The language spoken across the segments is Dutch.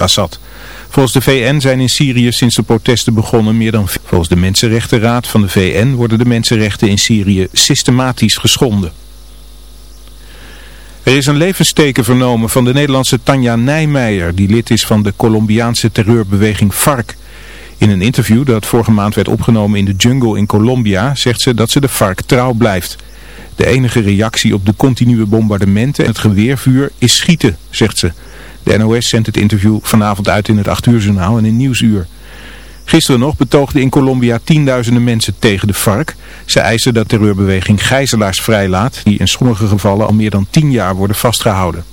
Assad. Volgens de VN zijn in Syrië sinds de protesten begonnen meer dan... Volgens de Mensenrechtenraad van de VN worden de mensenrechten in Syrië systematisch geschonden. Er is een levensteken vernomen van de Nederlandse Tanja Nijmeijer, die lid is van de Colombiaanse terreurbeweging FARC. In een interview dat vorige maand werd opgenomen in de jungle in Colombia zegt ze dat ze de FARC trouw blijft. De enige reactie op de continue bombardementen en het geweervuur is schieten, zegt ze. De NOS zendt het interview vanavond uit in het 8 uur journaal en in Nieuwsuur. Gisteren nog betoogden in Colombia tienduizenden mensen tegen de FARC. Ze eisen dat terreurbeweging gijzelaars vrijlaat, die in sommige gevallen al meer dan tien jaar worden vastgehouden.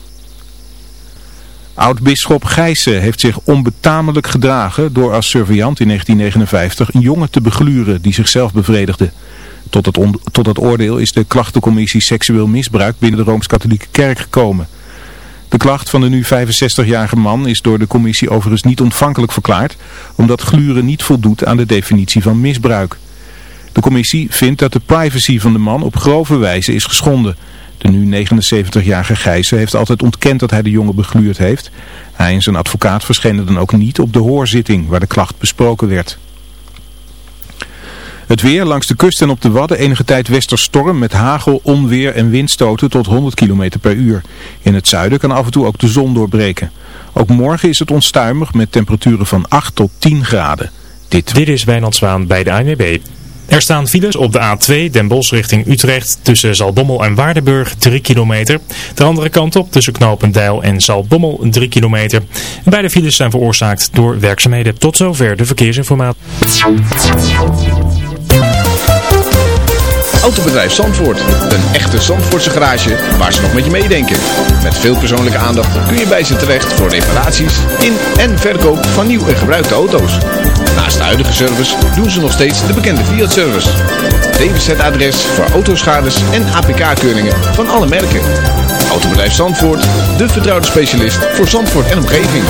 Oud-bisschop Gijssen heeft zich onbetamelijk gedragen door als surveillant in 1959 een jongen te begluren die zichzelf bevredigde. Tot het oordeel is de klachtencommissie seksueel misbruik binnen de Rooms-Katholieke Kerk gekomen. De klacht van de nu 65-jarige man is door de commissie overigens niet ontvankelijk verklaard, omdat gluren niet voldoet aan de definitie van misbruik. De commissie vindt dat de privacy van de man op grove wijze is geschonden. De nu 79-jarige Gijzen heeft altijd ontkend dat hij de jongen begluurd heeft. Hij en zijn advocaat verschenen dan ook niet op de hoorzitting waar de klacht besproken werd. Het weer langs de kust en op de Wadden enige tijd westerstorm met hagel, onweer en windstoten tot 100 km per uur. In het zuiden kan af en toe ook de zon doorbreken. Ook morgen is het onstuimig met temperaturen van 8 tot 10 graden. Dit, Dit is Wijnand Zwaan bij de ANWB. Er staan files op de A2 Den Bosch richting Utrecht tussen Zalbommel en Waardenburg 3 kilometer. De andere kant op tussen Knopendijl en Zalbommel 3 kilometer. beide files zijn veroorzaakt door werkzaamheden. Tot zover de verkeersinformatie. Autobedrijf Zandvoort. Een echte Zandvoortse garage waar ze nog met je meedenken. Met veel persoonlijke aandacht kun je bij ze terecht voor reparaties in en verkoop van nieuw en gebruikte auto's. Naast de huidige service doen ze nog steeds de bekende Fiat-service. DWZ-adres voor autoschades en APK-keuringen van alle merken. Autobedrijf Zandvoort, de vertrouwde specialist voor Zandvoort en omgeving.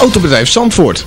Autobedrijf Zandvoort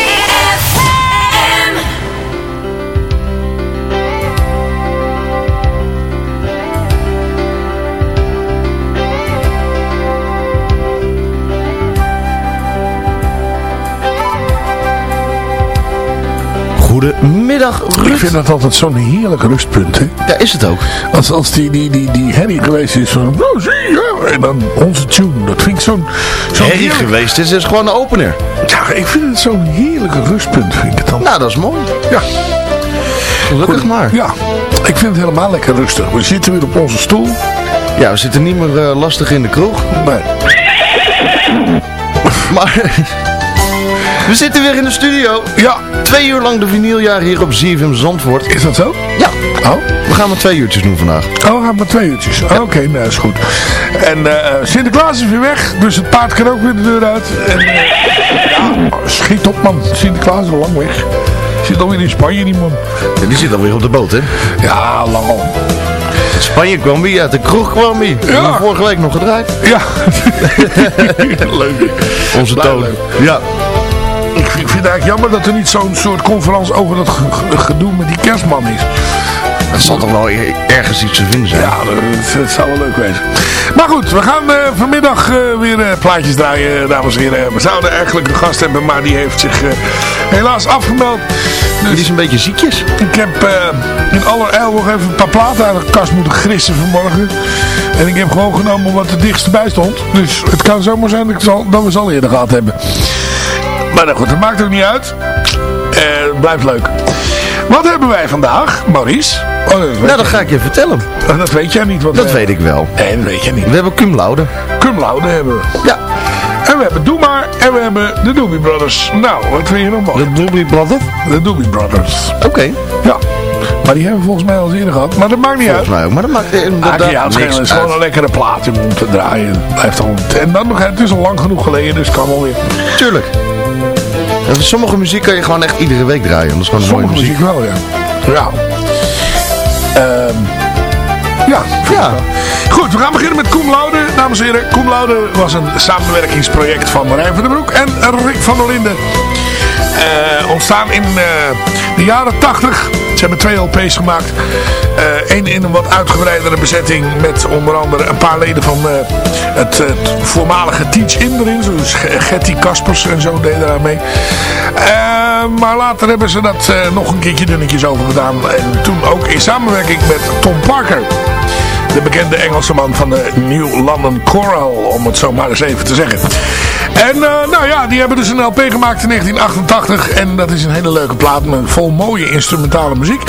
Goedemiddag, Ruud. Ik vind dat altijd zo'n heerlijk rustpunt, hè? Ja, is het ook. Als, als die, die, die, die Harry geweest is van... Nou, zie je. En dan onze tune. Dat vind ik zo'n... Zo Harry geweest is, is gewoon een opener. Ja, ik vind het zo'n heerlijke rustpunt, vind ik het dan. Nou, dat is mooi. Ja. Gelukkig maar. Ja, ik vind het helemaal lekker rustig. We zitten weer op onze stoel. Ja, we zitten niet meer uh, lastig in de kroeg. Nee. Maar... We zitten weer in de studio. Ja. Twee uur lang de vinyljaar hier op ZFM Zandvoort. Is dat zo? Ja. Oh. We gaan maar twee uurtjes doen vandaag. Oh, we gaan maar twee uurtjes. Ja. Oké, okay, nou is goed. En uh, Sinterklaas is weer weg, dus het paard kan ook weer de deur uit. En, ja, schiet op man, Sinterklaas is al lang weg. Zit alweer in Spanje die man. Ja, die zit alweer op de boot hè? Ja, lang al. Spanje kwam hij, uit de kroeg kwam hij. Ja. Vorige week nog gedraaid. Ja. leuk. Onze toon. Ja. Ik vind, ik het eigenlijk jammer dat er niet zo'n soort conferentie over dat gedoe met die kerstman is. Dat zal toch wel ergens iets te vinden zijn. Ja, dat, dat zou wel leuk wezen. Maar goed, we gaan uh, vanmiddag uh, weer uh, plaatjes draaien, dames en heren. We zouden eigenlijk een gast hebben, maar die heeft zich helaas afgemeld. Dus die is een beetje ziekjes. Ik heb in allerijl nog even een paar platen uit de kast moeten grissen vanmorgen. En ik heb gewoon genomen wat het dichtst bij stond. Dus het kan zomaar zijn dat, zal, dat we ze al eerder gehad hebben. Maar nou goed, dat maakt ook niet uit. Het blijft leuk. Wat hebben wij vandaag, Maurice? Oh, dat nou, dat ga ik je vertellen. Dat weet jij niet. Wat dat weet ik wel. Nee, dat weet jij niet. We hebben cum laude. Cum laude hebben we. Ja. En we hebben Doe Maar. En we hebben de Doobie Brothers. Nou, wat vind je nog mooi? De Doobie Brothers? De Doobie Brothers. Oké. Ja. Maar die hebben we volgens mij al eens eerder gehad. Maar dat maakt niet Volgens uit. mij ook. Maar dat maakt Ah, inderdaad ja, het niks is gewoon een lekkere plaat om te draaien. Blijft gewoon... En dan nog, het is al lang genoeg geleden, dus kan wel weer. Tuurlijk. En sommige muziek kan je gewoon echt iedere week draaien. Dat is gewoon mooie Sommige muziek. muziek wel, ja. Ja. Ehm ja, Ja. Goed, we gaan beginnen met Koen Laude. Dames en heren, Laude was een samenwerkingsproject van Marijn van den Broek en Rick van der Linden. Eh, ontstaan in eh, de jaren 80. Ze hebben twee LP's gemaakt. Eén in een wat uitgebreidere bezetting met onder andere een paar leden van eh, het, eh, voormalige Teach In erin. Dus Getty Kaspers en zo deden daar mee. Eh, maar later hebben ze dat eh, nog een keertje dunnetjes over gedaan. En toen ook in samenwerking met Tom Parker. De bekende Engelse man van de New London Choral, om het zo maar eens even te zeggen. En eh, nou ja, die hebben dus een LP gemaakt in 1988. En dat is een hele leuke plaat met vol mooie instrumentale muziek.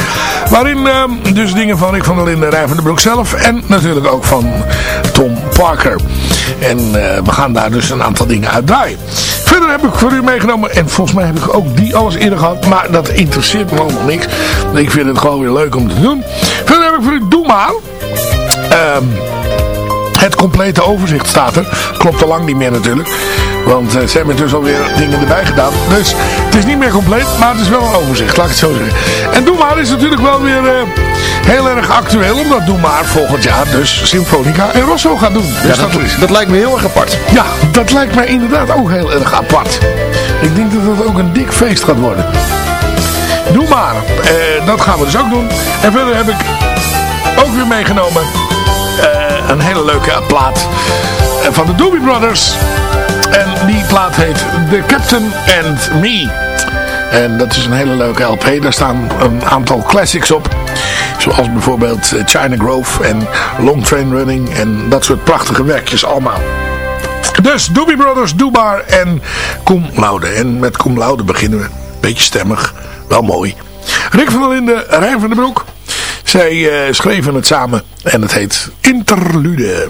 Waarin eh, dus dingen van Rick van der Linden, Rijn van den Broek zelf. En natuurlijk ook van Tom Parker. En eh, we gaan daar dus een aantal dingen uit draaien. Verder heb ik voor u meegenomen, en volgens mij heb ik ook die alles eerder gehad, maar dat interesseert me allemaal niks. Ik vind het gewoon weer leuk om te doen. Verder heb ik voor u Doe Maar. Ehm, het complete overzicht staat er. Klopt al lang niet meer natuurlijk. Want eh, ze hebben dus alweer dingen erbij gedaan. Dus het is niet meer compleet, maar het is wel een overzicht. Laat ik het zo zeggen. En Doe Maar is natuurlijk wel weer eh, heel erg actueel. Omdat Doe Maar volgend jaar dus Symfonica en Rosso gaat doen. Dus Ja, dat, dat, dat lijkt me heel erg apart. ja, dat lijkt mij inderdaad ook heel erg apart. Ik denk dat het ook een dik feest gaat worden. Doe maar. Eh, dat gaan we dus ook doen. En verder heb ik ook weer meegenomen een hele leuke plaat eh, van de Doobie Brothers. En die plaat heet The Captain and Me. En dat is een hele leuke LP. Daar staan een aantal classics op. Zoals bijvoorbeeld eh, China Grove en Long Train Running. En dat soort prachtige werkjes allemaal. Dus Doobie Brothers, Doebar en Cum Laude. En met Cum Laude beginnen we. Beetje stemmig, wel mooi. Rick van der Linden, Rijn van den Broek. Zij eh, schreven het samen en het heet Interlude.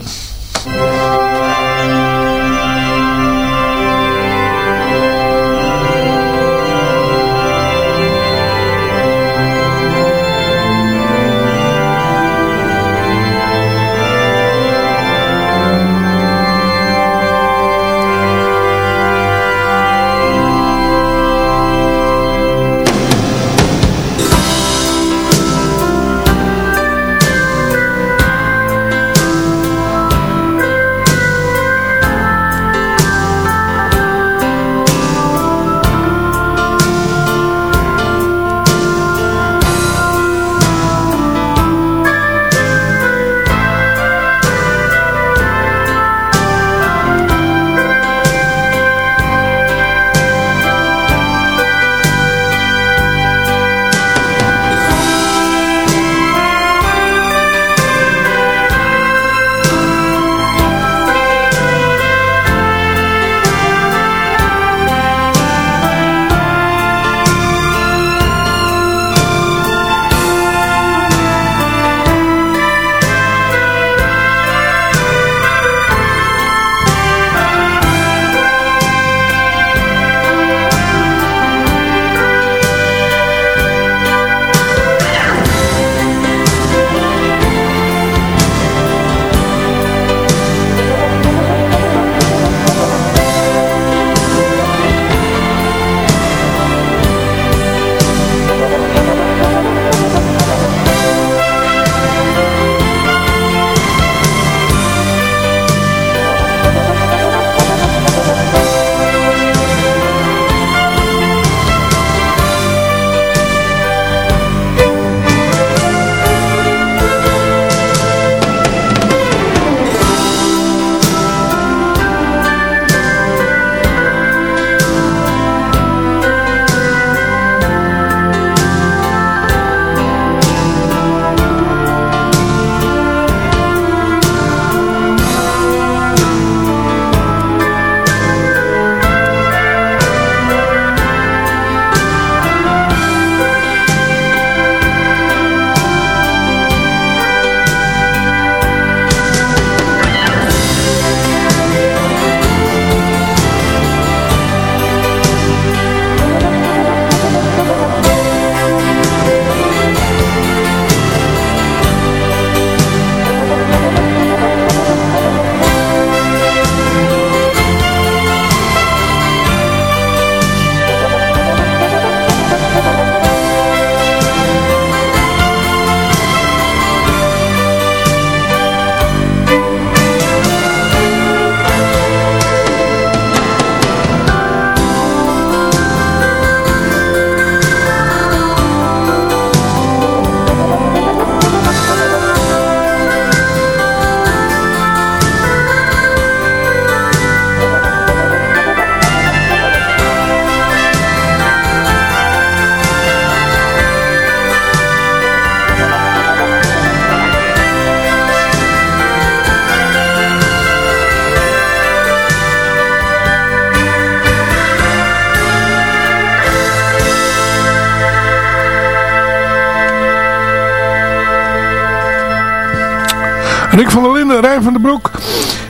Rick van der Linden, Rijn van der Broek.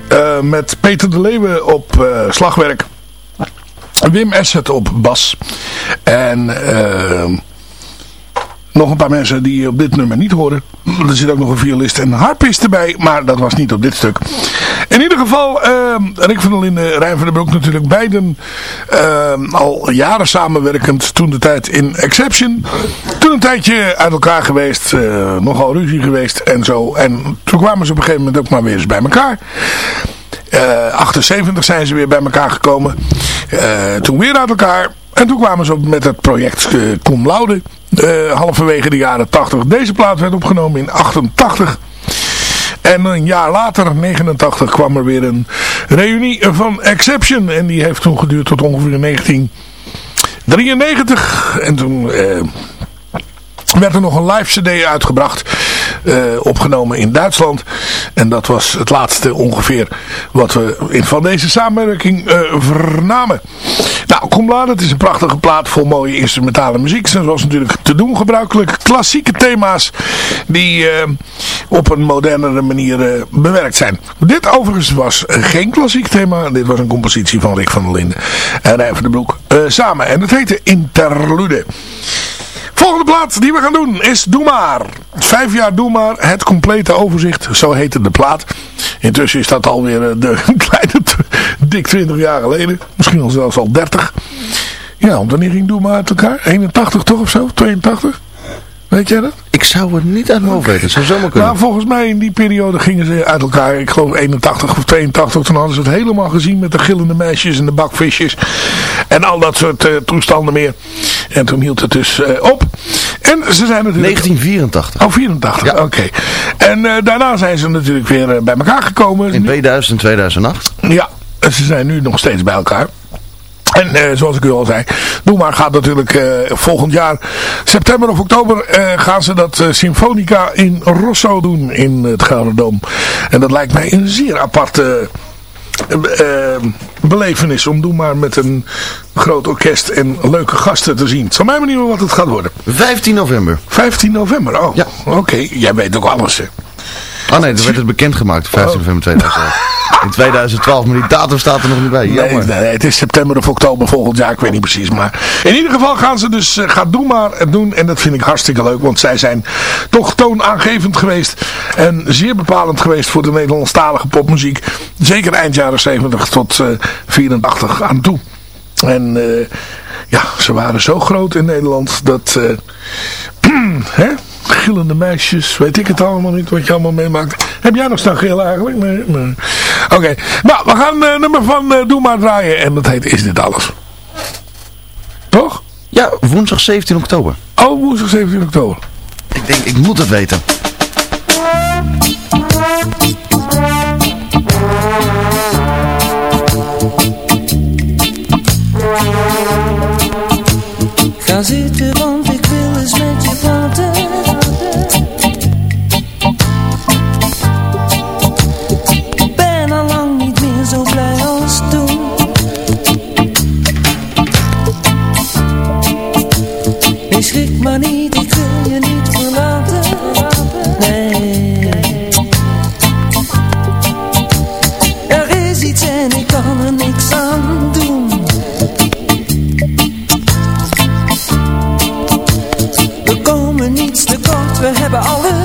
eh, met Peter de Leeuwen op eh, slagwerk. Wim Esset op bas. En eh, nog een paar mensen die op dit nummer niet horen. Er zit ook nog een violist en een harpist erbij. Maar dat was niet op dit stuk. In ieder geval, eh, Rick van der Linden, Rijn van der Broek natuurlijk beiden eh, al jaren samenwerkend. Toen de tijd in Exception. Toen een tijdje uit elkaar geweest. eh, nogal ruzie geweest en zo. En toen kwamen ze op een gegeven moment ook maar weer eens bij elkaar. Eh 78 zijn ze weer bij elkaar gekomen. Eh, toen weer uit elkaar. En toen kwamen ze op met het project eh, Cum Laude. eh, halverwege de jaren 80. Deze plaat werd opgenomen in 88. En een jaar later, 89, kwam er weer een reunie van Exception. En die heeft toen geduurd tot ongeveer 1993. En toen eh, werd er nog een live cd uitgebracht. Eh, opgenomen in Duitsland. En dat was het laatste ongeveer wat we in, van deze samenwerking eh, vernamen. Nou, Kom Laat, het is een prachtige plaat vol mooie instrumentale muziek. Zoals natuurlijk te doen gebruikelijk. Klassieke thema's die eh, op een modernere manier bewerkt zijn. Dit overigens was geen klassiek thema. Dit was een compositie van Rick van der Linden en Rijn van der Broek samen. En het heette Interlude. Volgende plaat die we gaan doen is Doe Maar. Vijf jaar Doe Maar, het complete overzicht. Zo heette de plaat. Intussen is dat alweer eh, de kleine, dik 20 jaar geleden. Misschien al zelfs al 30. Ja, want wanneer ging Doe Maar uit elkaar? 81 toch of zo? 82? Weet jij dat? Ik zou het niet uit mijn hoofd weten. Zou zomaar kunnen. Nou, volgens mij in die periode gingen ze uit elkaar. Ik geloof 81 of 82. Toen hadden ze het helemaal gezien met de gillende meisjes en de bakvisjes. En al dat soort eh, toestanden meer. En toen hield het dus eh, op. En ze zijn natuurlijk... 1984. Oh, 84, Ja. oké. En eh, daarna zijn ze natuurlijk weer bij elkaar gekomen. In 2000 en 2008. Ja, ze zijn nu nog steeds bij elkaar. En eh, zoals ik u al zei, Doe maar gaat natuurlijk eh, volgend jaar, september of oktober, eh, gaan ze dat Symfonica in Rosso doen in het Gouden Dom. En dat lijkt mij een zeer aparte belevenis om Doe maar met een groot orkest en leuke gasten te zien. Het zal mij benieuwen wat het gaat worden. 15 november. 15 november, oh, Ja. oké. Jij weet ook alles, hè. Oh nee, toen werd het bekendgemaakt. 15 november 2011. In 2012, maar die datum staat er nog niet bij. Nee, Jammer. nee, het is september of oktober volgend jaar, ik weet niet precies. Maar in ieder geval gaan ze dus, uh, gaat Doe maar het doen. En dat vind ik hartstikke leuk, want zij zijn toch toonaangevend geweest. En zeer bepalend geweest voor de Nederlandstalige popmuziek. Zeker eind jaren 70 tot uh, 84 aan toe. En uh, ja, ze waren zo groot in Nederland dat... hè? gillende meisjes, weet ik het allemaal niet, wat je allemaal meemaakt. Heb jij nog staan gillen eigenlijk? Nee, nee. Oké, okay. nou, we gaan uh, nummer van Doe Maar draaien en dat heet Is Dit Alles? Toch? Ja, woensdag 17 oktober. Oh, woensdag 17 oktober. Ik denk, ik moet het weten. Ga zitten, want ik wil eens met je praten. Ik ben al lang niet meer zo blij als toen. Nee, schrik maar niet, we hebben alles.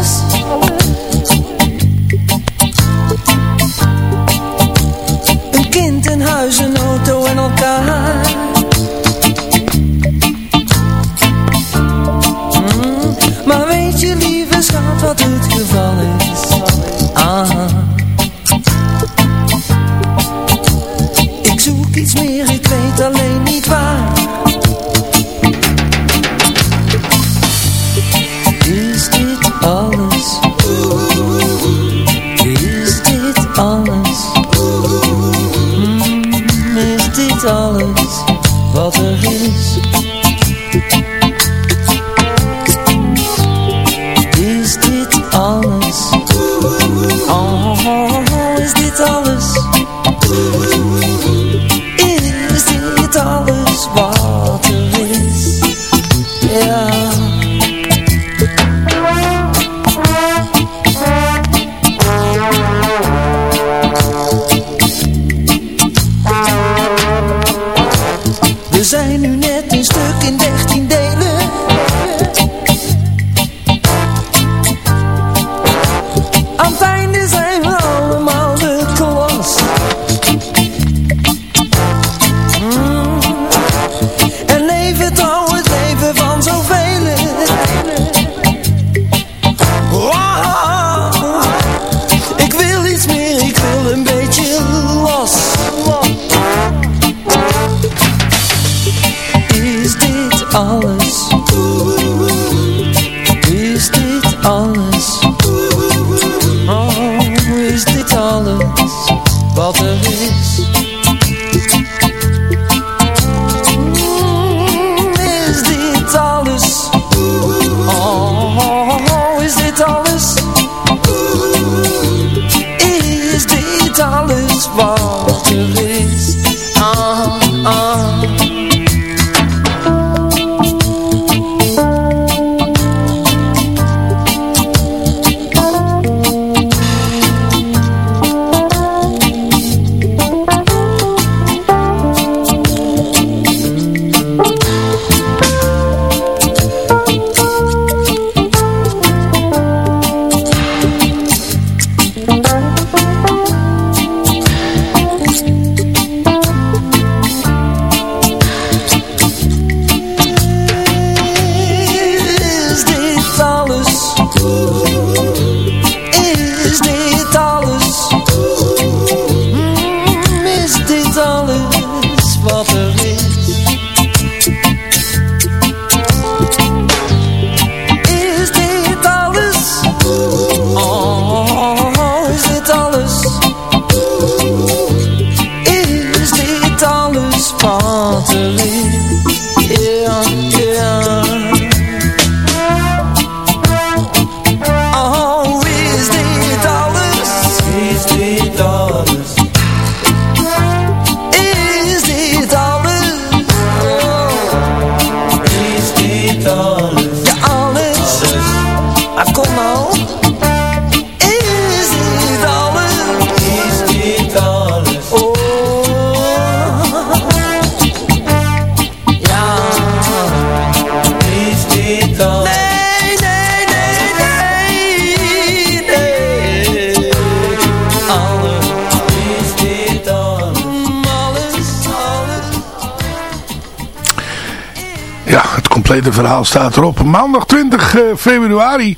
Complete verhaal staat erop. Maandag 20 eh, februari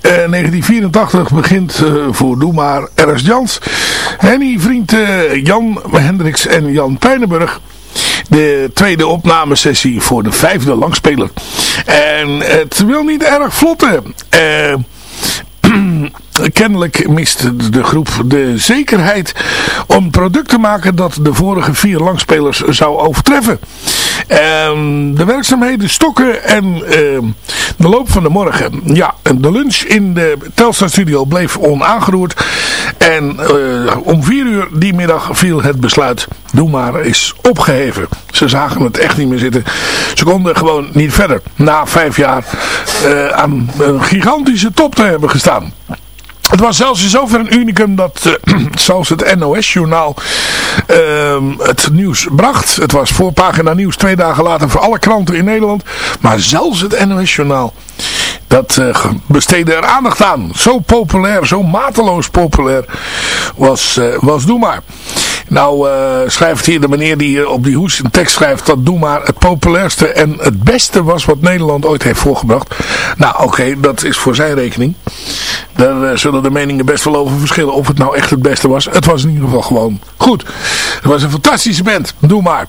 eh, 1984 begint eh, voor Doe maar Ernst Jans. Henny, vriend eh, Jan Hendricks en Jan Pijnenburg. De tweede opnamesessie voor de vijfde langspeler. En het wil niet erg vlotten. Eh... Kennelijk mist de groep de zekerheid om product te maken dat de vorige vier langspelers zou overtreffen. Ehm, de werkzaamheden stokken en ehm, de loop van de morgen. Ja, de lunch in de Telstar studio bleef onaangeroerd. En eh, om vier uur die middag viel het besluit, doe maar, is opgeheven. Ze zagen het echt niet meer zitten. Ze konden gewoon niet verder. Na vijf jaar eh, aan een gigantische top te hebben gestaan. Het was zelfs in zover een unicum dat eh, zelfs het NOS-journaal ehm, het nieuws bracht. Het was voorpagina nieuws twee dagen later voor alle kranten in Nederland. Maar zelfs het NOS-journaal, dat eh, besteedde er aandacht aan. Zo populair, zo mateloos populair was, eh, was Doe Maar. Nou eh, schrijft hier de meneer die op die hoes een tekst schrijft dat Doe Maar het populairste en het beste was wat Nederland ooit heeft voorgebracht. Nou oké, dat is voor zijn rekening. Daar zullen de meningen best wel over verschillen of het nou echt het beste was. Het was in ieder geval gewoon goed. Het was een fantastische band. Doe maar.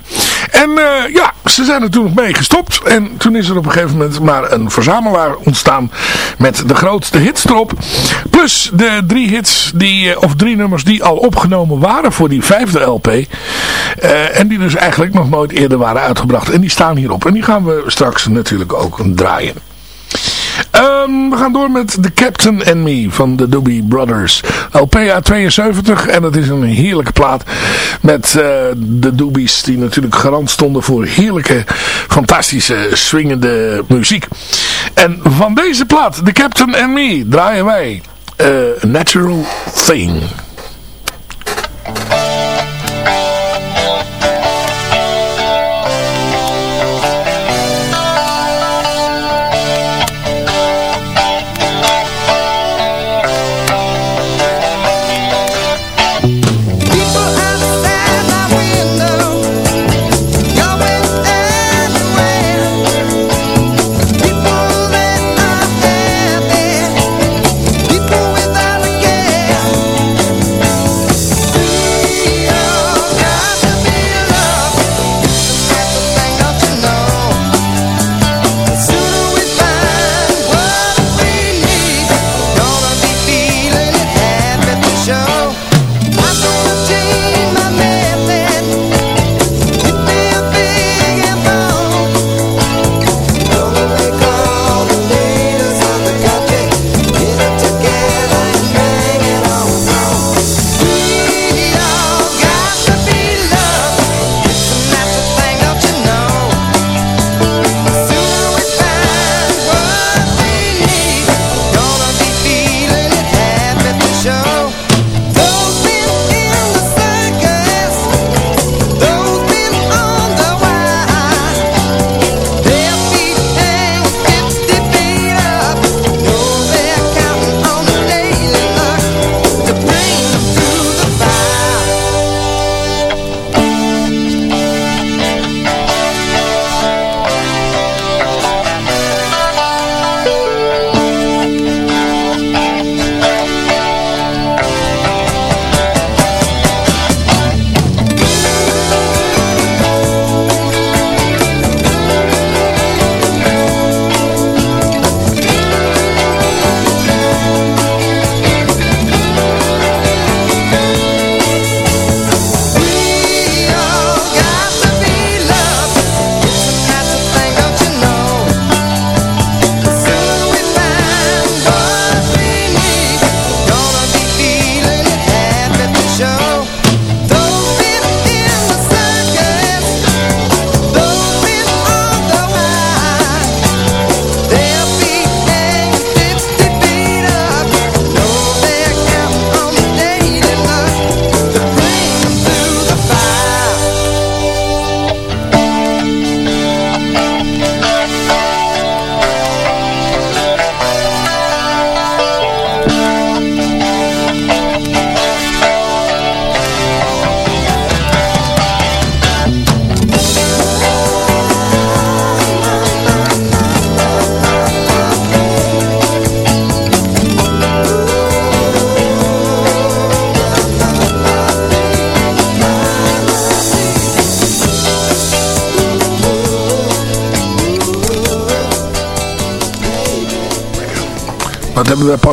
En ja, ze zijn er toen nog mee gestopt. En toen is er op een gegeven moment maar een verzamelaar ontstaan met de grootste hits erop. Plus de drie hits, die, eh, of drie nummers die al opgenomen waren voor die vijfde LP. Eh, en die dus eigenlijk nog nooit eerder waren uitgebracht. En die staan hierop. En die gaan we straks natuurlijk ook draaien. Ehm, we gaan door met The Captain and Me van de Doobie Brothers. LPA 72 en het is een heerlijke plaat met eh, de Doobies die natuurlijk garant stonden voor heerlijke, fantastische, swingende muziek. En van deze plaat, The Captain and Me, draaien wij A Natural Thing.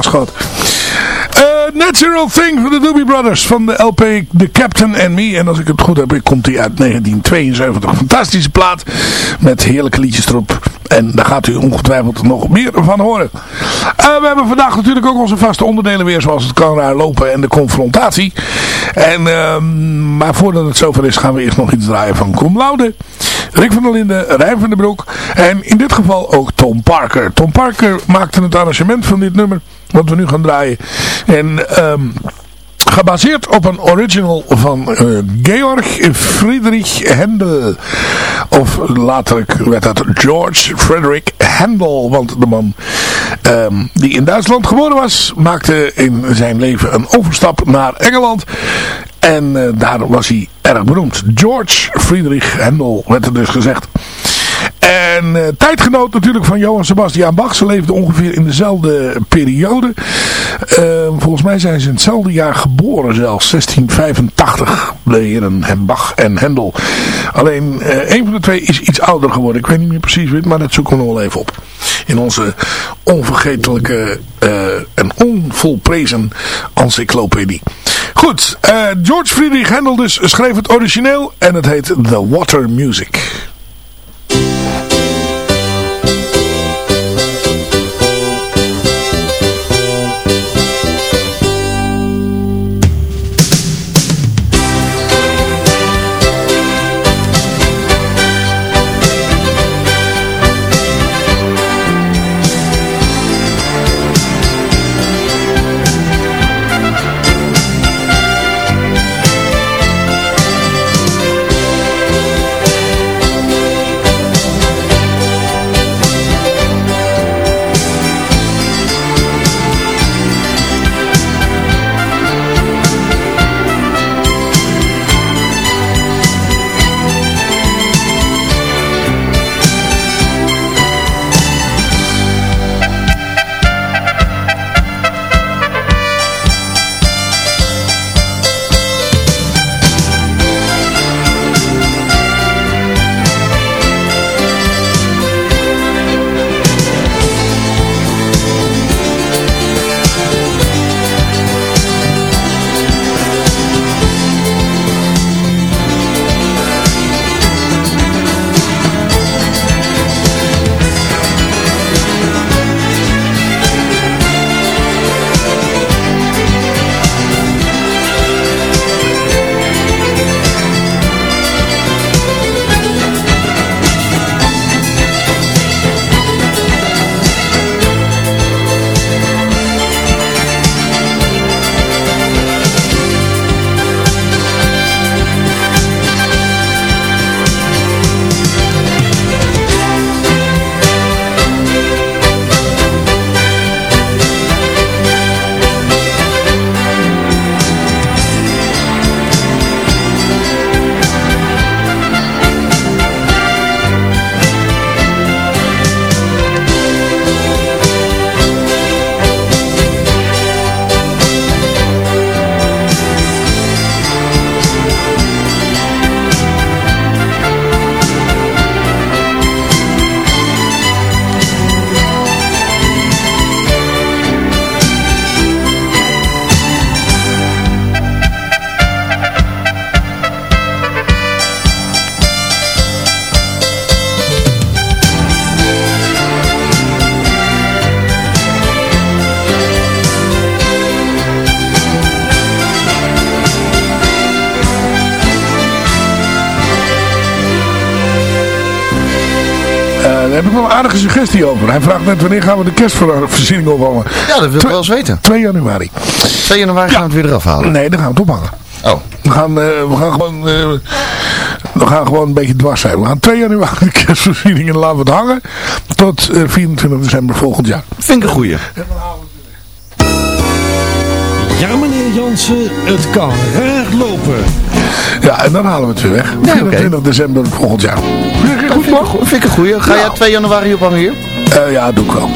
Eh, Natural Thing van de Doobie Brothers van de LP The Captain and Me. En als ik het goed heb, komt die uit 1972. Fantastische plaat met heerlijke liedjes erop. En daar gaat u ongetwijfeld nog meer van horen. Eh, we hebben vandaag natuurlijk ook onze vaste onderdelen weer zoals het kan lopen en de confrontatie. En, ehm, maar voordat het zover is gaan we eerst nog iets draaien van Kom Laude. Rick van der Linden, Rijn van den Broek en in dit geval ook Tom Parker. Tom Parker maakte het arrangement van dit nummer wat we nu gaan draaien. En ehm, gebaseerd op een original van eh, Georg Friedrich Händel. Of later werd dat George Frederick Handel. Want de man ehm, die in Duitsland geboren was, maakte in zijn leven een overstap naar Engeland. En eh, daar was hij erg beroemd. George Friedrich Händel werd er dus gezegd. En uh, tijdgenoot natuurlijk van Johann Sebastian Bach. Ze leefden ongeveer in dezelfde periode. Uh, volgens mij zijn ze in hetzelfde jaar geboren zelfs. 1685. De heren Bach en Hendel. Alleen uh, een van de twee is iets ouder geworden. Ik weet niet meer precies wie, maar dat zoeken we nog wel even op. In onze onvergetelijke en onvolprezen encyclopedie. Goed, George Friedrich Händel dus schreef het origineel en het heet The Water Music. Aardige suggestie over. Hij vraagt net wanneer gaan we de kerstvoorziening ophangen. Ja, dat wil ik wel eens weten. 2 januari. 2 januari gaan we het weer eraf halen. Nee, dan gaan we het ophangen. Oh. We gaan, uh, we gaan gewoon... Uh, we gaan gewoon een beetje dwars zijn. We gaan 2 januari de kerstvoorziening en laten we het hangen. Tot uh, 24 december volgend jaar. Vind ik een goeie. Ja meneer Jansen, het kan raar lopen. Ja, en dan halen we het weer weg. Nee, 24 okay. december volgend jaar. Goed, vind, ik, vind ik een goeie. Ga jij 2 januari ophangen hier? Uh, ja, doe ik wel.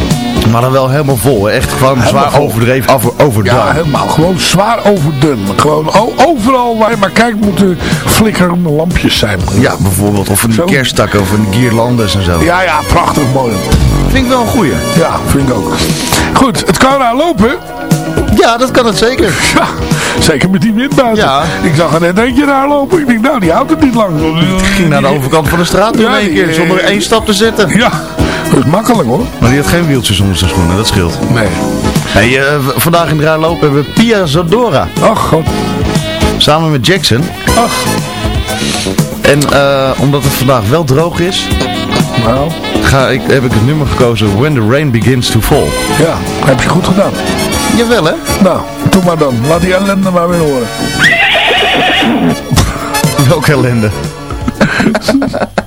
Maar dan wel helemaal vol. hè? Echt gewoon Helemaal zwaar vol. overdreven. Over, overdone. Ja, helemaal. Gewoon zwaar overdun. Gewoon overal waar je maar kijkt moeten flikkerende lampjes zijn. Ja, bijvoorbeeld. Of een Zo. kersttakken of een guirlandes en zo. Ja, ja, prachtig mooi. Vind ik wel een goeie. Ja, vind ik ook. Goed, het kan raar lopen. Ja, dat kan het zeker. Ja, zeker met die wind buiten. Ja. Ik zag er net eentje raar lopen. Ik denk, nou, die houdt het niet lang. Ik ging naar de overkant van de straat Ja, in één die- keer, zonder één stap te zetten. Ja, dat is makkelijk hoor. Maar die had geen wieltjes onder zijn schoenen, dat scheelt. Nee. Hey, eh, vandaag in de lopen hebben we Pia Zadora. Ach, god. Samen met Jackson. Ach, En eh, omdat het vandaag wel droog is, nou. ga ik, heb ik het nummer gekozen When the Rain Begins to Fall. Ja, heb je goed gedaan. Jawel hè? Nou, doe maar dan. Laat die ellende maar weer horen. Welke ellende.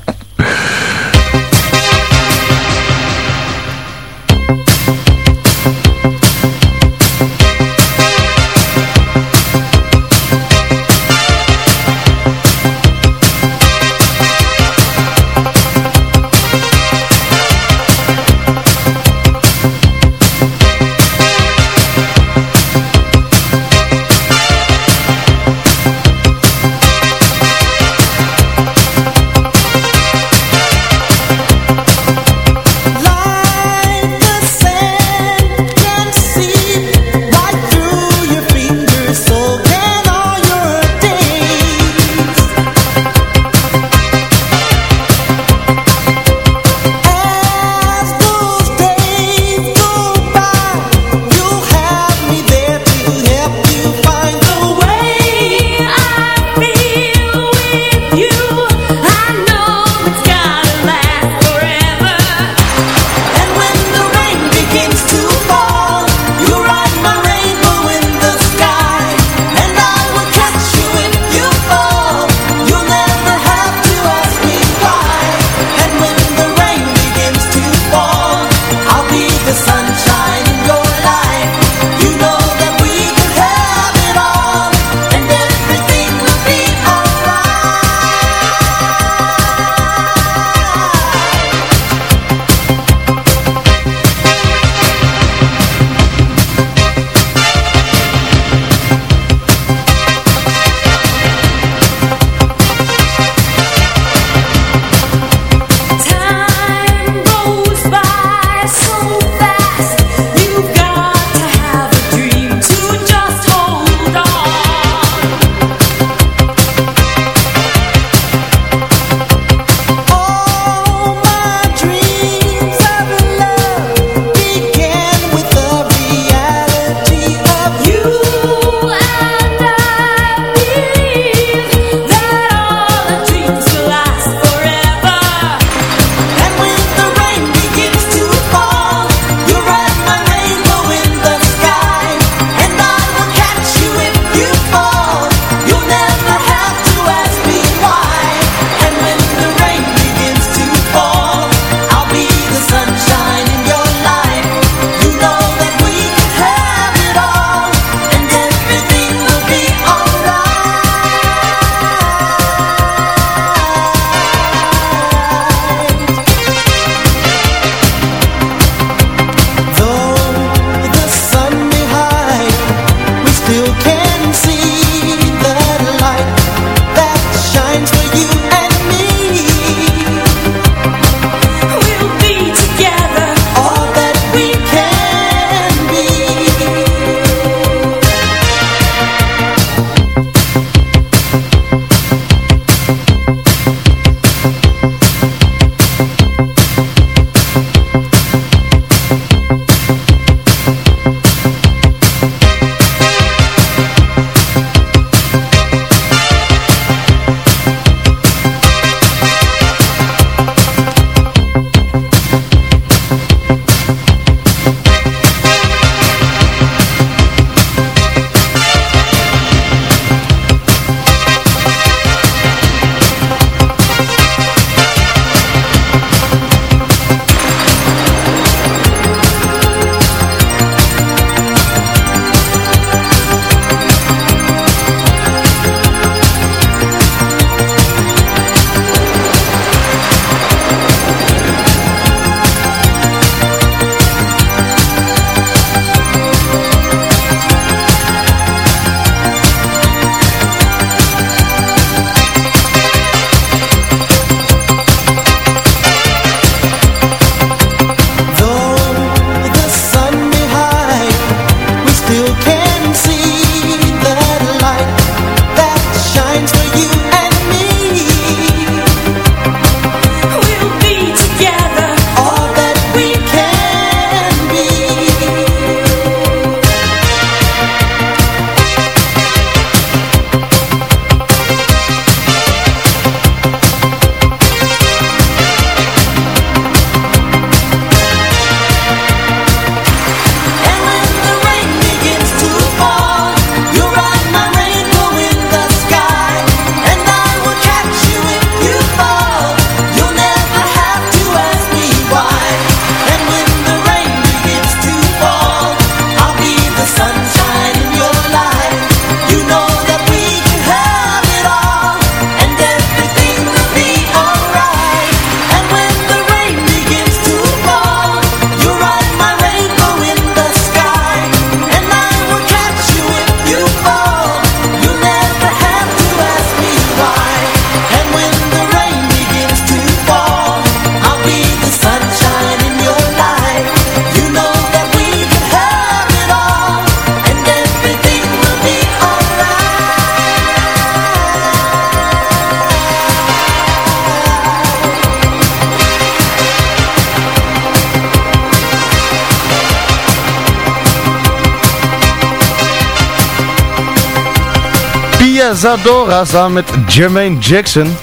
Zadora samen met Jermaine Jackson.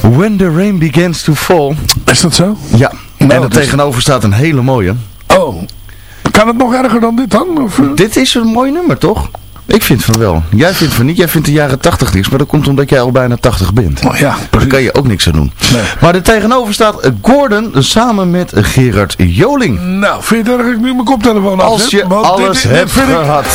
When the rain begins to fall. Is dat zo? Ja, en Nou, er dus- tegenover staat een hele mooie. Oh. Kan het nog erger dan dit dan? Of, eh? Dit is een mooi nummer, toch? Ik vind van wel. Jij vindt van niet. Jij vindt de jaren 80 niks. Maar dat komt omdat jij al bijna 80 bent. Oh, ja, Daar kan je ook niks aan doen. Nee. Maar er tegenover staat Gordon samen met Gerard Joling. Nou, vind je dat ik nu mijn koptelefoon af Als je alles hebt gehad.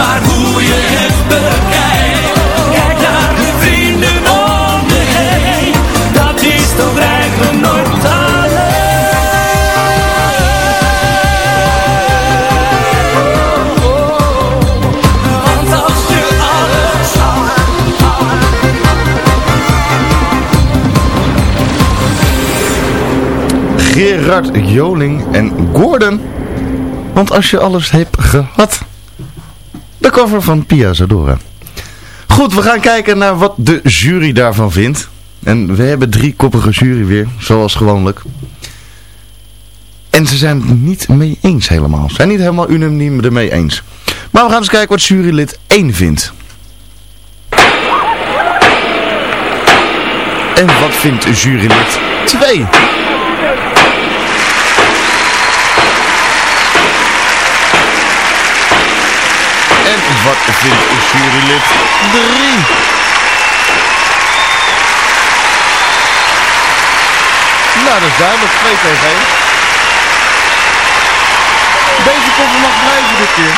Maar hoe je het bekijkt. Kijk naar de vrienden om je heen. Dat is toch rijkdom nooit alleen. Want als je alles Gerard Joling en Gordon. Want als je alles hebt gehad. Cover van Pia Zadora. Goed, we gaan kijken naar wat de jury daarvan vindt. En we hebben drie koppige jury weer, zoals gewoonlijk. En ze zijn het niet mee eens helemaal. Ze zijn niet helemaal unaniem ermee eens. Maar we gaan eens kijken wat jurylid 1 vindt. En wat vindt jurylid 2? En wat vindt jurylid 3? Nou, dat is duidelijk. 2 tegen 1. Deze koffer mag blijven dit keer.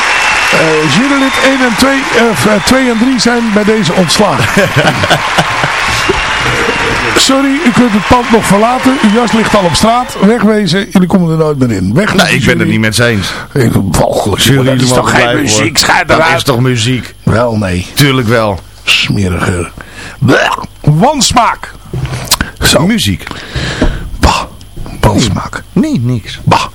Eh jurylid 1 en 2, eh, 2 en 3 zijn bij deze ontslagen. Sorry, u kunt het pand nog verlaten. Uw jas ligt al op straat. Wegwezen, jullie komen er nooit meer in. Weg Nee, ik ben het niet met ze eens. Ik- Walgelijk. Jury, dat is jullie toch geen blijven, muziek, schijt Dat is toch muziek? Wel, nee. Tuurlijk wel. Smerige. Wansmaak. Zo. Muziek. Bah. Wansmaak. Nee, niks. Bah.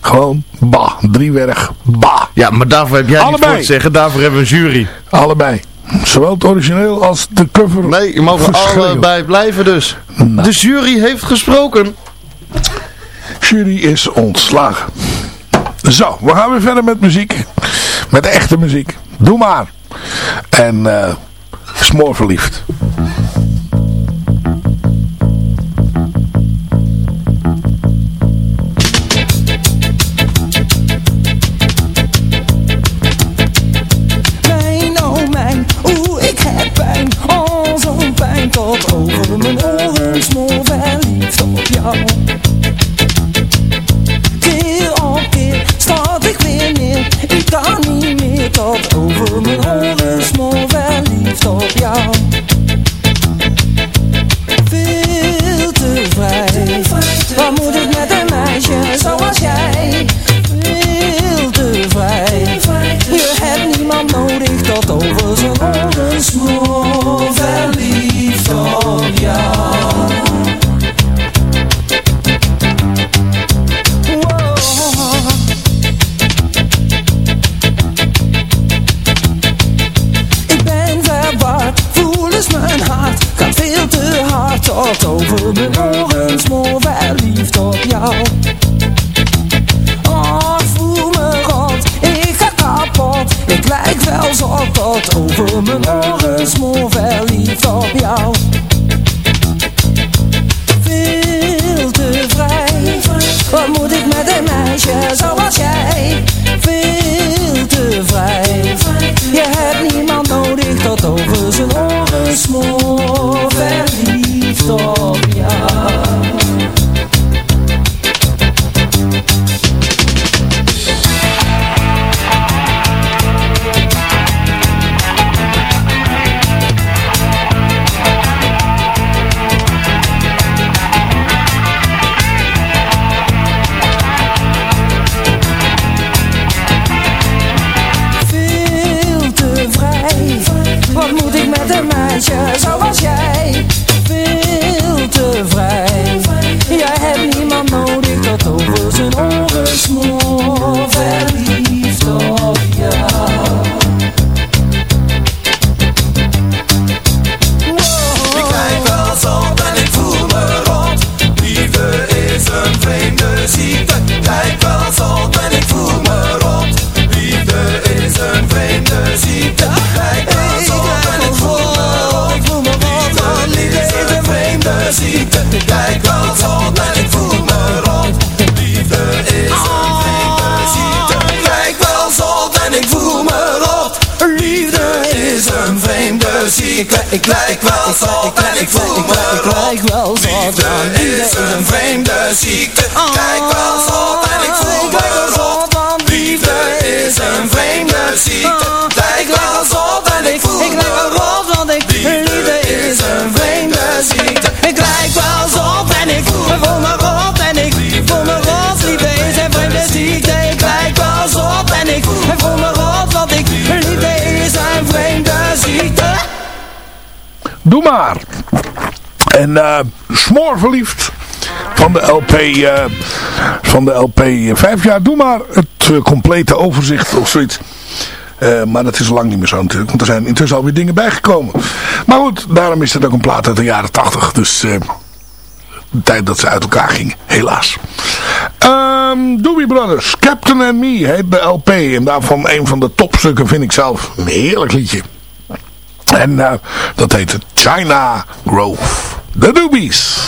Gewoon bah. Driewerg. Bah. Ja, maar daarvoor heb jij niet Allebei. voor te zeggen. Daarvoor hebben we een jury. Allebei. Zowel het origineel als de cover. Nee, je mag er Verschrikkelijk. allebei blijven dus. Nou. De jury heeft gesproken. Jury is ontslagen. Zo, we gaan weer verder met muziek. Met echte muziek. Doe maar. En eh smoor verliefd. Ziekte. Kijk wel zot en ik voel me rot. Liefde is een vreemde ziekte. Kijk wel zot en ik voel me rot. want ik Liefde is een vreemde ziekte. Ik lijk wel zot en ik voel me rot en ik voel me rot. Liefde is een vreemde ziekte. Ik lijk wel zot en ik voel me rot want ik Liefde is een vreemde ziekte. Doe maar. En eh smoor verliefd van de LP, eh, van de LP eh, vijf jaar. Doe maar het eh, complete overzicht of zoiets. Maar dat is lang niet meer zo natuurlijk. Want er zijn intussen alweer dingen bijgekomen. Maar goed, daarom is het ook een plaat uit de jaren 80. Dus de tijd dat ze uit elkaar gingen. Helaas. Ehm Doobie Brothers. Captain and Me heet de LP. En daarvan een van de topstukken vind ik zelf. Een heerlijk liedje. En dat heet China Grove. De Doobies.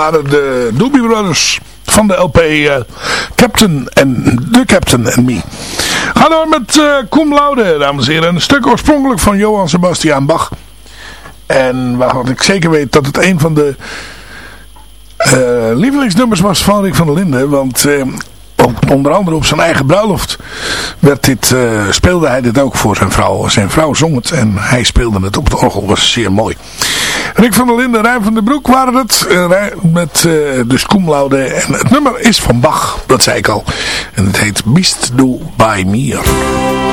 Waren de Doobie Brothers van de LP eh, Captain en The Captain and Me. Ga door met uh, Cum Laude, dames en heren. Een stuk oorspronkelijk van Johann Sebastian Bach. En waarvan ik zeker weet dat het een van de uh, lievelingsnummers was van Rick van der Linden. Want onder andere op zijn eigen bruiloft werd dit, speelde hij dit ook voor zijn vrouw. Zijn vrouw zong het en hij speelde het op de orgel. was zeer mooi. Rick van der Linden, Rijn van den Broek waren het. Uh, met uh, de Skoemlaude. En het nummer is van Bach, dat zei ik al. En het heet Beast Do By Me.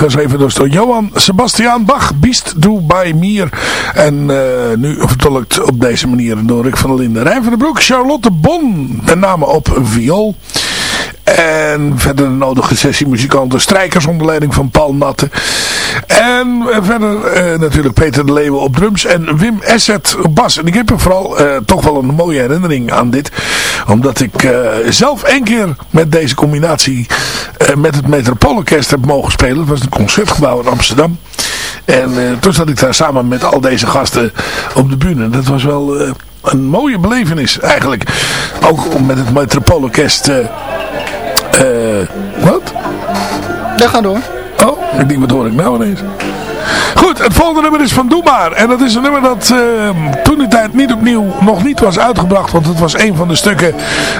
Geschreven door Johan Sebastian Bach, Biest du bij Mier. En uh, nu vertolkt op deze manier door Rick van der Linden. Rijn van den Broek, Charlotte Bon, met name op viool. En verder de nodige sessiemuzikanten, strijkers onder leiding van Paul Natte. En verder uh, natuurlijk Peter de Leeuwen op drums en Wim Esset op bas. En ik heb er vooral uh, toch wel een mooie herinnering aan dit. Omdat ik zelf één keer met deze combinatie met het Metropoolorkest heb mogen spelen. Dat was een concertgebouw in Amsterdam. En toen zat ik daar samen met al deze gasten op de bühne. Dat was wel een mooie belevenis eigenlijk. Ook om met het Metropoolorkest... eh wat? Ja, ga door. Oh, ik denk, wat hoor ik nou ineens? Goed, het volgende nummer is van Doe Maar. En dat is een nummer dat uh, toen de tijd niet opnieuw nog niet was uitgebracht. Want het was een van de stukken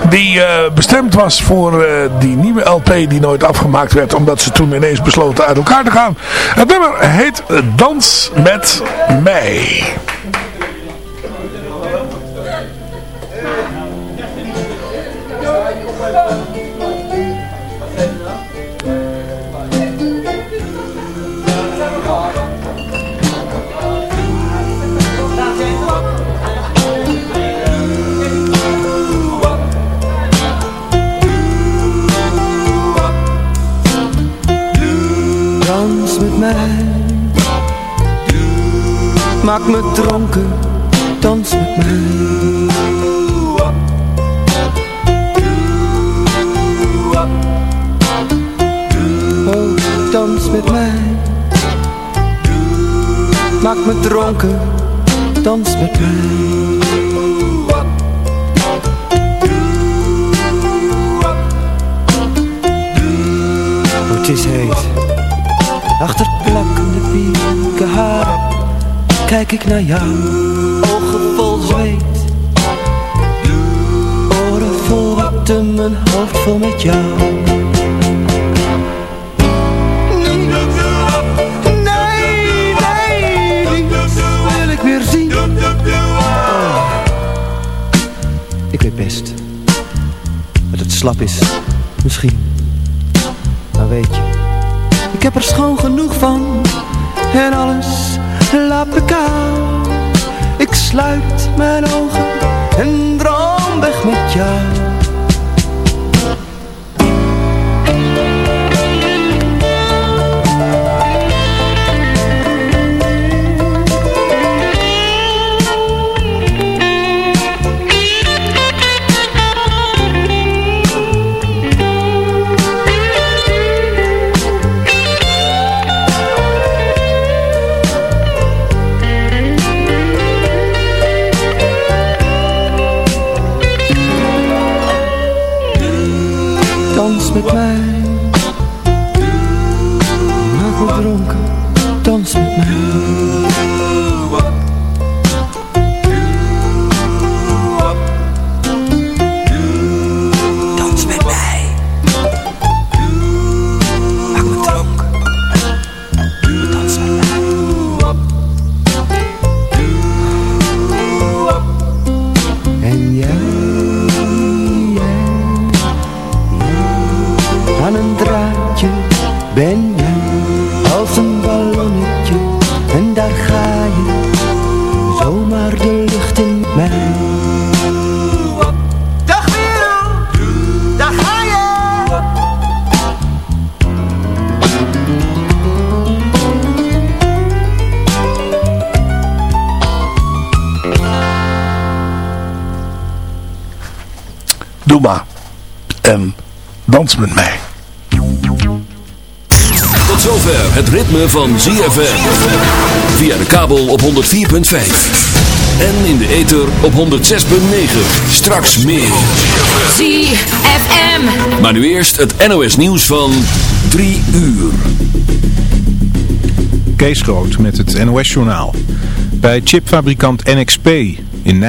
die uh, bestemd was voor uh, die nieuwe LP die nooit afgemaakt werd. Omdat ze toen ineens besloten uit elkaar te gaan. Het nummer heet Dans met mij. Me dronken, dans met mij. Oh, dans met mij. Maak me dronken, dans met mij. Het is heet. Achter plakkende pieken haar Kijk ik naar jou, ogen vol zweet. Oren vol watte, mijn hoofd vol met jou. Slap is, misschien. Maar weet je, ik heb er schoon genoeg van. En alles me koud. Ik sluit mijn ogen en droom weg met jou. Met mij. Tot zover het ritme van ZFM. Via de kabel op 104.5. En in de ether op 106.9. Straks meer. ZFM. Maar nu eerst het NOS nieuws van 3 uur. Kees Groot met het NOS journaal. Bij chipfabrikant NXP in Nijmegen.